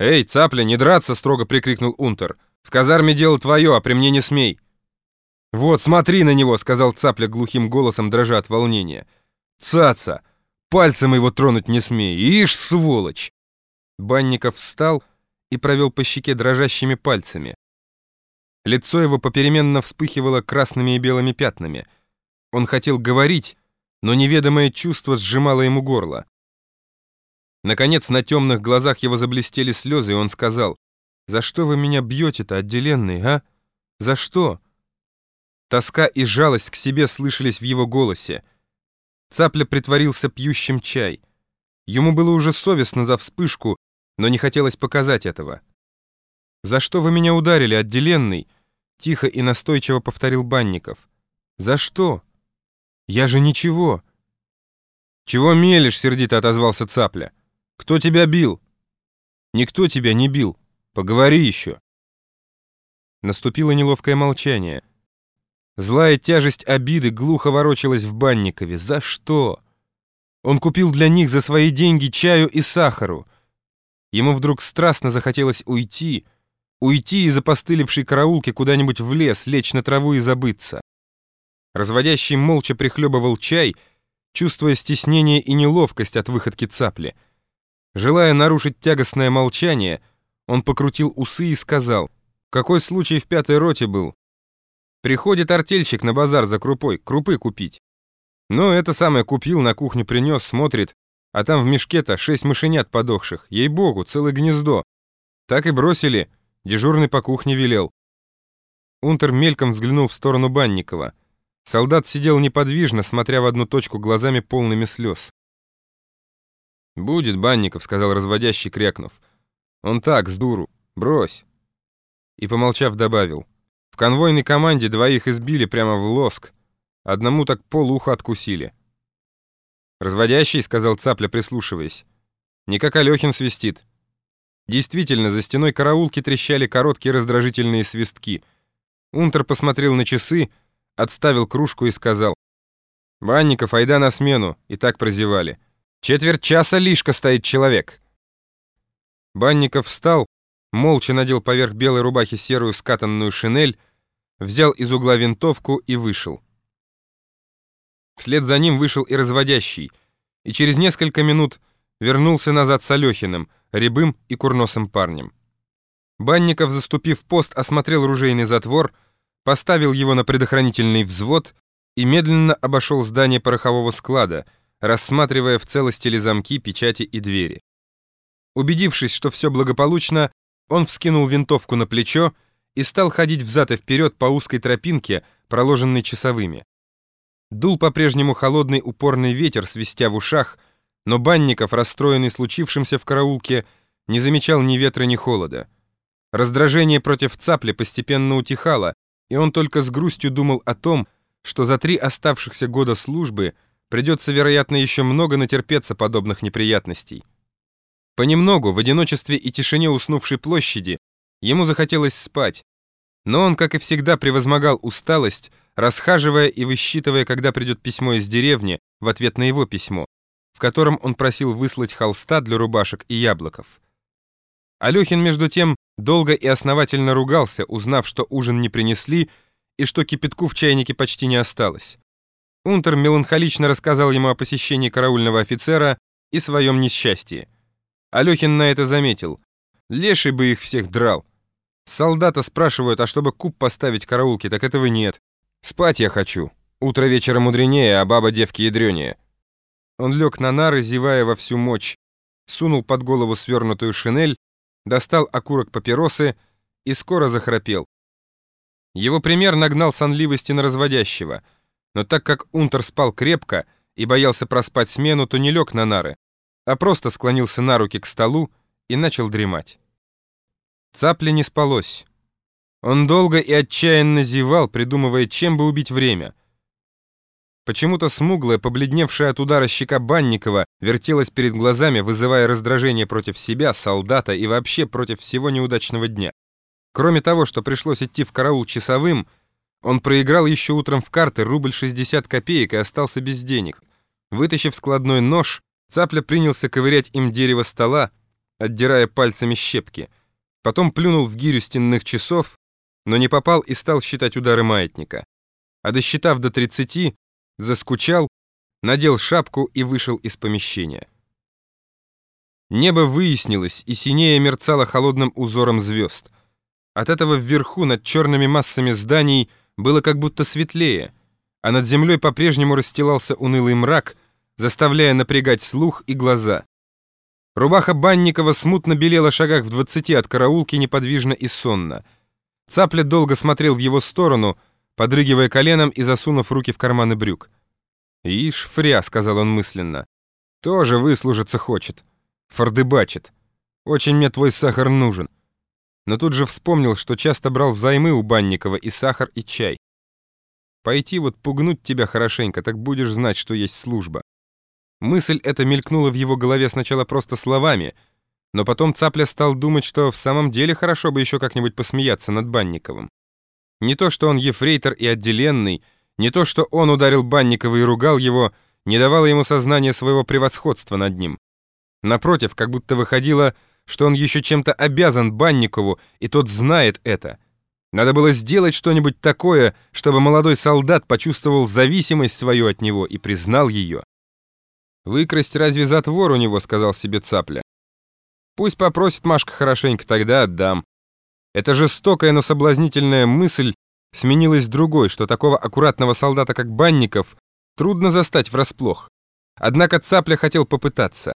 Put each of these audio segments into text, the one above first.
«Эй, цапля, не драться!» — строго прикрикнул Унтер. «В казарме дело твое, а при мне не смей!» «Вот, смотри на него!» — сказал цапля глухим голосом, дрожа от волнения. «Цаца! Пальцем его тронуть не смей! Ишь, сволочь!» Банников встал и провел по щеке дрожащими пальцами. Лицо его попеременно вспыхивало красными и белыми пятнами. Он хотел говорить, но неведомое чувство сжимало ему горло. Наконец, на темных глазах его заблестели слезы, и он сказал, «За что вы меня бьете-то, отделенный, а? За что?» Тоска и жалость к себе слышались в его голосе. Цапля притворился пьющим чай. Ему было уже совестно за вспышку, но не хотелось показать этого. «За что вы меня ударили, отделенный?» Тихо и настойчиво повторил Банников. «За что? Я же ничего». «Чего мелешь?» — сердито отозвался Цапля. Кто тебя бил? Никто тебя не бил. Поговори еще. Наступило неловкое молчание. Злая тяжесть обиды глухо ворочалась в Банникове. За что? Он купил для них за свои деньги чаю и сахару. Ему вдруг страстно захотелось уйти, уйти из опостылевшей караулки куда-нибудь в лес, лечь на траву и забыться. Разводящий молча прихлебывал чай, чувствуя стеснение и неловкость от выходки цапли — Желая нарушить тягостное молчание, он покрутил усы и сказал, «Какой случай в пятой роте был? Приходит артельщик на базар за крупой, крупы купить. Ну, это самое купил, на кухню принес, смотрит, а там в мешке-то шесть мышенят подохших, ей-богу, целое гнездо. Так и бросили, дежурный по кухне велел». Унтер мельком взглянул в сторону Банникова. Солдат сидел неподвижно, смотря в одну точку глазами полными слез. «Будет, Банников», — сказал разводящий, крякнув. «Он так, с дуру. Брось». И, помолчав, добавил. «В конвойной команде двоих избили прямо в лоск. Одному так полуха откусили». «Разводящий», — сказал Цапля, прислушиваясь. «Не как Алёхин свистит». Действительно, за стеной караулки трещали короткие раздражительные свистки. Унтер посмотрел на часы, отставил кружку и сказал. «Банников, айда на смену», и так прозевали. Четверть часа лишка стоит человек. Банников встал, молча надел поверх белой рубахи серую скатанную шинель, взял из угла винтовку и вышел. Вслед за ним вышел и разводящий, и через несколько минут вернулся назад с Алёхиным, рябым и курносым парнем. Банников, заступив пост, осмотрел ружейный затвор, поставил его на предохранительный взвод и медленно обошел здание порохового склада — рассматривая в целости ли замки, печати и двери. Убедившись, что все благополучно, он вскинул винтовку на плечо и стал ходить взад и вперед по узкой тропинке, проложенной часовыми. Дул по-прежнему холодный упорный ветер, свистя в ушах, но Банников, расстроенный случившимся в караулке, не замечал ни ветра, ни холода. Раздражение против цапли постепенно утихало, и он только с грустью думал о том, что за три оставшихся года службы – Придется, вероятно, еще много натерпеться подобных неприятностей. Понемногу, в одиночестве и тишине уснувшей площади, ему захотелось спать. Но он, как и всегда, превозмогал усталость, расхаживая и высчитывая, когда придет письмо из деревни в ответ на его письмо, в котором он просил выслать холста для рубашек и яблоков. Алёхин, между тем, долго и основательно ругался, узнав, что ужин не принесли и что кипятку в чайнике почти не осталось. Унтер меланхолично рассказал ему о посещении караульного офицера и своем несчастье. Алёхин на это заметил. Леший бы их всех драл. Солдата спрашивают, а чтобы куб поставить караулке, так этого нет. Спать я хочу. Утро вечера мудренее, а баба девки ядрёнее. Он лег на нары, зевая во всю мочь, сунул под голову свернутую шинель, достал окурок папиросы и скоро захрапел. Его пример нагнал сонливости на разводящего — но так как Унтер спал крепко и боялся проспать смену, то не лег на нары, а просто склонился на руки к столу и начал дремать. Цапле не спалось. Он долго и отчаянно зевал, придумывая, чем бы убить время. Почему-то смуглая, побледневшая от удара щека Банникова вертелась перед глазами, вызывая раздражение против себя, солдата и вообще против всего неудачного дня. Кроме того, что пришлось идти в караул часовым, он проиграл еще утром в карты рубль 60 копеек и остался без денег. Вытащив складной нож, Цапля принялся ковырять им дерево стола, отдирая пальцами щепки. Потом плюнул в гирю стенных часов, но не попал и стал считать удары маятника. А досчитав до 30, заскучал, надел шапку и вышел из помещения. Небо выяснилось, и синее мерцало холодным узором звезд. От этого вверху, над черными массами зданий, было как будто светлее, а над землей по-прежнему расстилался унылый мрак, заставляя напрягать слух и глаза. Рубаха Банникова смутно белела шагах в двадцати от караулки неподвижно и сонно. Цапля долго смотрел в его сторону, подрыгивая коленом и засунув руки в карманы брюк. «Ишь, фря», — сказал он мысленно, — «тоже выслужиться хочет. Фордыбачит. Очень мне твой сахар нужен». Но тут же вспомнил, что часто брал взаймы у Банникова и сахар, и чай. Пойти вот пугнуть тебя хорошенько, так будешь знать, что есть служба. Мысль эта мелькнула в его голове сначала просто словами, но потом Цапля стал думать, что в самом деле хорошо бы еще как-нибудь посмеяться над Банниковым. Не то, что он ефрейтор и отделенный, не то, что он ударил Банникова и ругал его, не давало ему сознания своего превосходства над ним. Напротив, как будто выходило, что он еще чем-то обязан Банникову, и тот знает это. Надо было сделать что-нибудь такое, чтобы молодой солдат почувствовал зависимость свою от него и признал ее. «Выкрасть разве затвор у него?» — сказал себе Цапля. «Пусть попросит Машка хорошенько, тогда отдам». Эта жестокая, но соблазнительная мысль сменилась другой, что такого аккуратного солдата, как Банников, трудно застать врасплох. Однако Цапля хотел попытаться.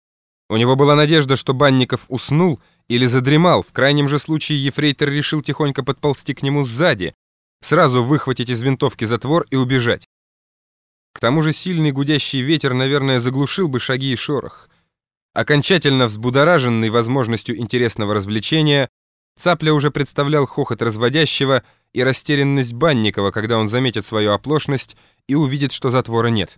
У него была надежда, что Банников уснул или задремал, в крайнем же случае ефрейтор решил тихонько подползти к нему сзади, сразу выхватить из винтовки затвор и убежать. К тому же сильный гудящий ветер, наверное, заглушил бы шаги и шорох. Окончательно взбудораженный возможностью интересного развлечения, Цапля уже представлял хохот разводящего и растерянность Банникова, когда он заметит свою оплошность и увидит, что затвора нет.